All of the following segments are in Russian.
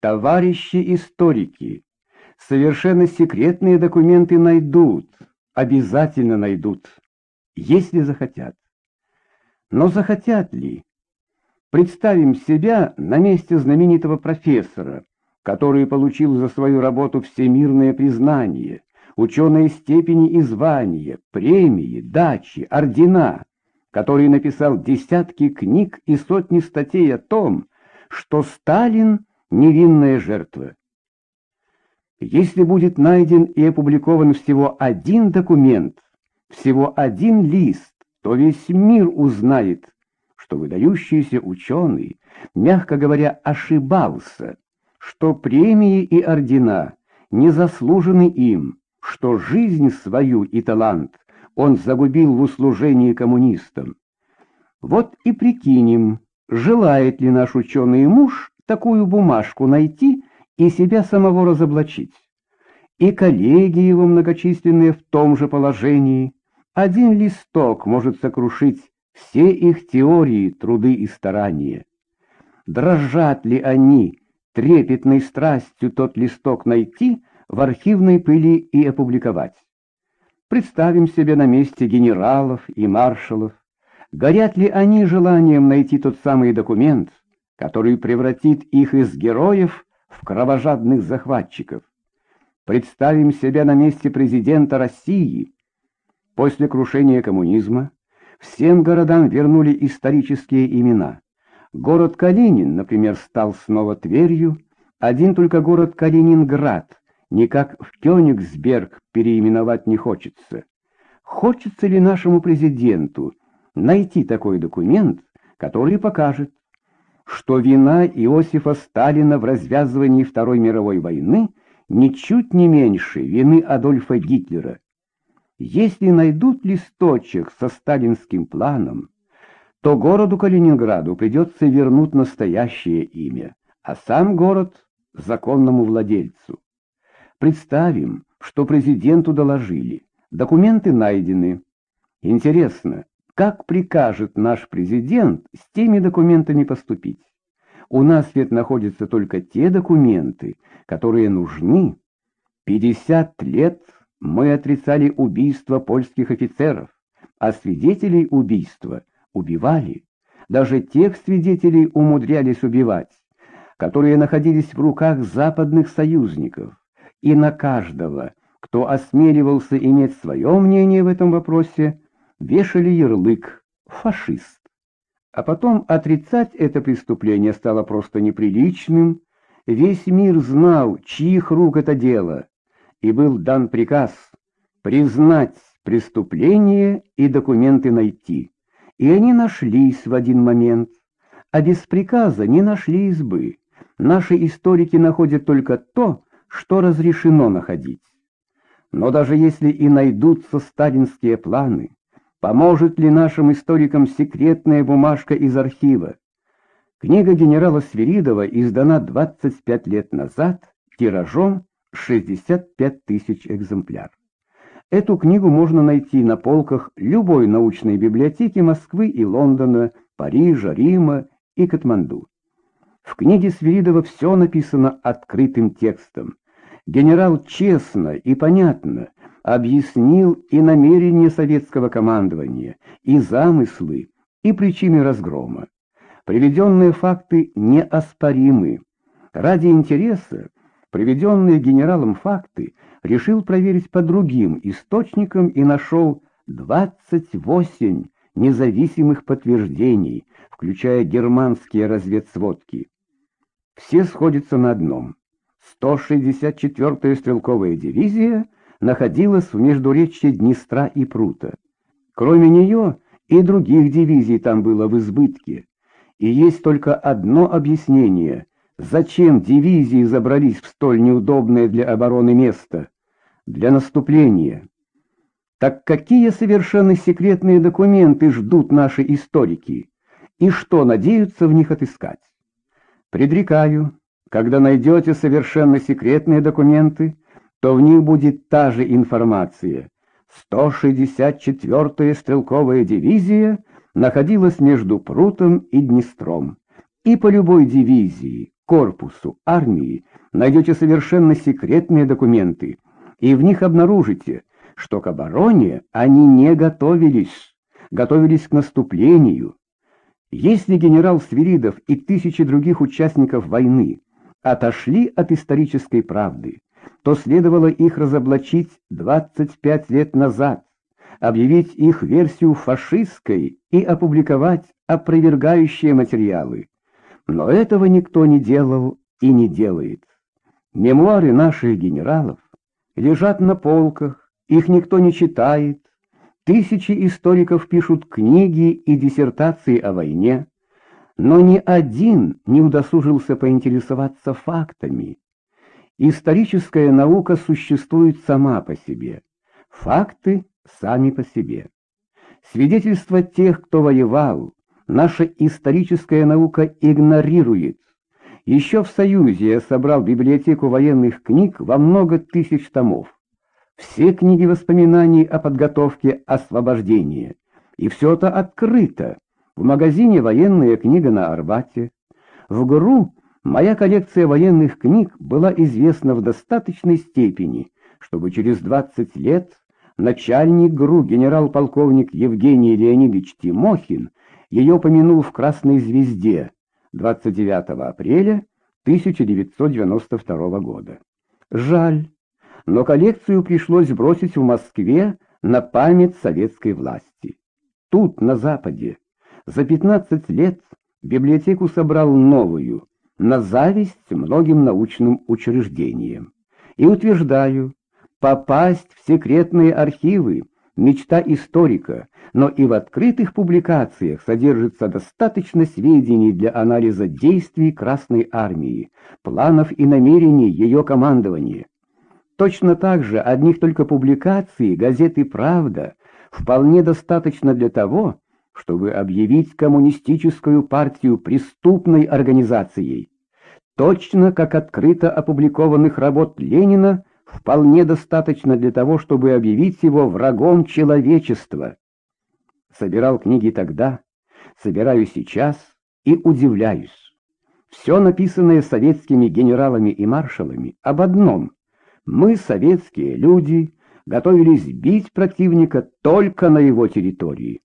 Товарищи историки, совершенно секретные документы найдут, обязательно найдут, если захотят. Но захотят ли? Представим себя на месте знаменитого профессора, который получил за свою работу всемирное признание, ученые степени и звания, премии, дачи, ордена, который написал десятки книг и сотни статей о том, что Сталин — невинная жертва. Если будет найден и опубликован всего один документ, всего один лист, то весь мир узнает, что выдающийся ученый, мягко говоря, ошибался, что премии и ордена не заслужены им, что жизнь свою и талант он загубил в услужении коммунистам. Вот и прикинем, желает ли наш ученый муж такую бумажку найти и себя самого разоблачить. И коллеги его многочисленные в том же положении. Один листок может сокрушить все их теории, труды и старания. Дрожат ли они трепетной страстью тот листок найти, в архивной пыли и опубликовать? Представим себе на месте генералов и маршалов. Горят ли они желанием найти тот самый документ, который превратит их из героев в кровожадных захватчиков? Представим себя на месте президента России. После крушения коммунизма Всем городам вернули исторические имена. Город Калинин, например, стал снова Тверью, один только город Калининград никак в Кёнигсберг переименовать не хочется. Хочется ли нашему президенту найти такой документ, который покажет, что вина Иосифа Сталина в развязывании Второй мировой войны ничуть не меньше вины Адольфа Гитлера? Если найдут листочек со сталинским планом, то городу Калининграду придется вернуть настоящее имя, а сам город — законному владельцу. Представим, что президенту доложили, документы найдены. Интересно, как прикажет наш президент с теми документами поступить? У нас ведь находятся только те документы, которые нужны. 50 лет мы отрицали убийство польских офицеров, а свидетелей убийства убивали. Даже тех свидетелей умудрялись убивать, которые находились в руках западных союзников. И на каждого, кто осмеливался иметь свое мнение в этом вопросе, вешали ярлык «фашист». А потом отрицать это преступление стало просто неприличным. Весь мир знал, чьих рук это дело, и был дан приказ признать преступление и документы найти. И они нашлись в один момент, а без приказа не нашлись бы. Наши историки находят только то, что разрешено находить. Но даже если и найдутся сталинские планы, поможет ли нашим историкам секретная бумажка из архива? Книга генерала Свиридова издана 25 лет назад тиражом 65 тысяч экземпляр. Эту книгу можно найти на полках любой научной библиотеки Москвы и Лондона, Парижа, Рима и Катманду. В книге Свиридова все написано открытым текстом. Генерал честно и понятно объяснил и намерения советского командования, и замыслы, и причины разгрома. Приведенные факты неоспоримы. Ради интереса Приведенные генералом факты решил проверить по другим источникам и нашел 28 независимых подтверждений, включая германские разведсводки. Все сходятся на одном. 164-я стрелковая дивизия находилась в междуречье Днестра и Прута. Кроме нее и других дивизий там было в избытке. И есть только одно объяснение — Зачем дивизии забрались в столь неудобное для обороны место? Для наступления. Так какие совершенно секретные документы ждут наши историки? И что надеются в них отыскать? Предрекаю, когда найдете совершенно секретные документы, то в них будет та же информация. 164-я стрелковая дивизия находилась между Прутом и Днестром. И по любой дивизии, корпусу, армии найдете совершенно секретные документы, и в них обнаружите, что к обороне они не готовились, готовились к наступлению. Если генерал Свиридов и тысячи других участников войны отошли от исторической правды, то следовало их разоблачить 25 лет назад, объявить их версию фашистской и опубликовать опровергающие материалы. Но этого никто не делал и не делает. Мемуары наших генералов лежат на полках, их никто не читает. Тысячи историков пишут книги и диссертации о войне, но ни один не удосужился поинтересоваться фактами. Историческая наука существует сама по себе, факты сами по себе. Свидетельства тех, кто воевал, наша историческая наука игнорирует. Еще в Союзе я собрал библиотеку военных книг во много тысяч томов. Все книги воспоминаний о подготовке освобождения. И все это открыто. В магазине «Военная книга» на Арбате. В ГРУ моя коллекция военных книг была известна в достаточной степени, чтобы через 20 лет начальник ГРУ генерал-полковник Евгений Леонидович Тимохин ее помянул в «Красной звезде» 29 апреля 1992 года. Жаль, но коллекцию пришлось бросить в Москве на память советской власти. Тут, на Западе, за 15 лет библиотеку собрал новую, на зависть многим научным учреждениям. И утверждаю, попасть в секретные архивы – мечта историка, но и в открытых публикациях содержится достаточно сведений для анализа действий Красной Армии, планов и намерений ее командования. Точно так же одних только публикаций газеты «Правда» вполне достаточно для того, чтобы объявить коммунистическую партию преступной организацией. Точно как открыто опубликованных работ Ленина вполне достаточно для того, чтобы объявить его врагом человечества. Собирал книги тогда, собираю сейчас и удивляюсь. Все написанное советскими генералами и маршалами об одном. Мы, советские люди, готовились бить противника только на его территории.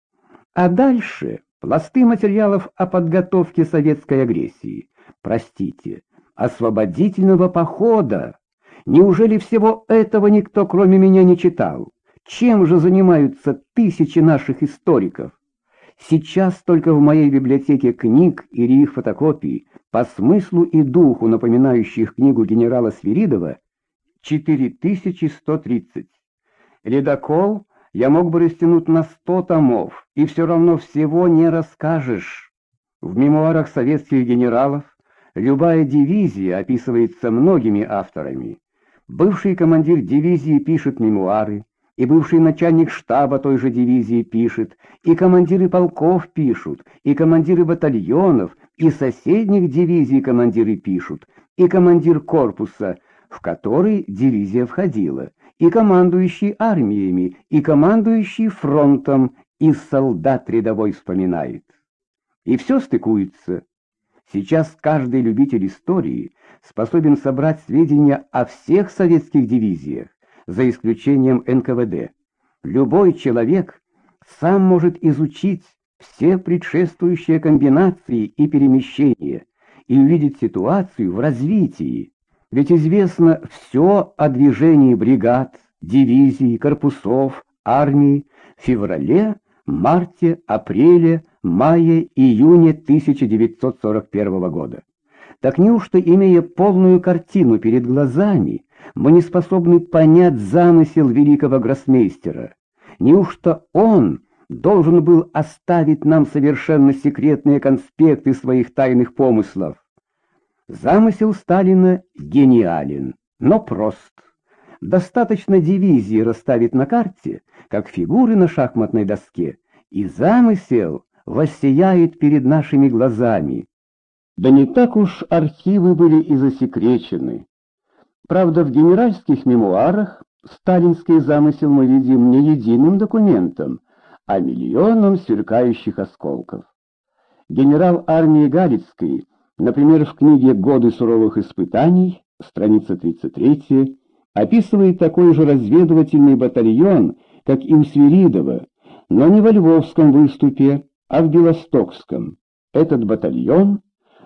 А дальше пласты материалов о подготовке советской агрессии, простите, освободительного похода. Неужели всего этого никто, кроме меня, не читал? Чем же занимаются тысячи наших историков? Сейчас только в моей библиотеке книг или их фотокопий, по смыслу и духу напоминающих книгу генерала Свиридова, 4130. Ледокол я мог бы растянуть на сто томов, и все равно всего не расскажешь. В мемуарах советских генералов любая дивизия описывается многими авторами. Бывший командир дивизии пишет мемуары, и бывший начальник штаба той же дивизии пишет, и командиры полков пишут, и командиры батальонов, и соседних дивизий командиры пишут, и командир корпуса, в который дивизия входила, и командующий армиями, и командующий фронтом из солдат рядовой вспоминает. И все стыкуется. Сейчас каждый любитель истории способен собрать сведения о всех советских дивизиях, за исключением НКВД. Любой человек сам может изучить все предшествующие комбинации и перемещения и увидеть ситуацию в развитии, ведь известно все о движении бригад, дивизий, корпусов, армий в феврале, марте, апреле, мае, июне 1941 года. Так неужто, имея полную картину перед глазами, мы не способны понять замысел великого гроссмейстера? Неужто он должен был оставить нам совершенно секретные конспекты своих тайных помыслов? Замысел Сталина гениален, но прост. Достаточно дивизии расставить на карте, как фигуры на шахматной доске, и замысел воссияет перед нашими глазами. Да не так уж архивы были и засекречены. Правда, в генеральских мемуарах сталинский замысел мы видим не единым документом, а миллионом сверкающих осколков. Генерал армии Галицкой Например, в книге «Годы суровых испытаний», страница 33, описывает такой же разведывательный батальон, как и у Свиридова, но не во Львовском выступе, а в Белостокском. Этот батальон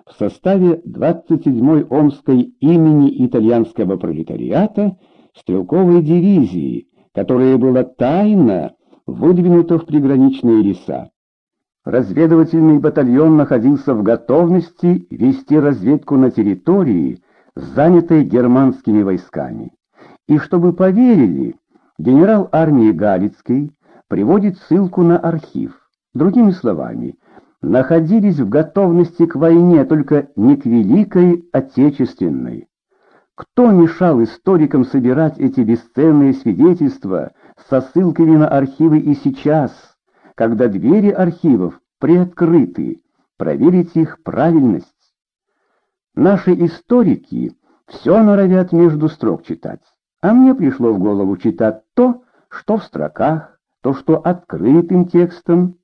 в составе 27-й Омской имени итальянского пролетариата стрелковой дивизии, которая была тайно выдвинута в приграничные леса. Разведывательный батальон находился в готовности вести разведку на территории, занятой германскими войсками. И чтобы поверили, генерал армии Галицкий приводит ссылку на архив. Другими словами, находились в готовности к войне, только не к Великой Отечественной. Кто мешал историкам собирать эти бесценные свидетельства со ссылками на архивы и сейчас, когда двери архивов приоткрыты, проверить их правильность? Наши историки все норовят между строк читать, а мне пришло в голову читать то, что в строках, то, что открытым текстом,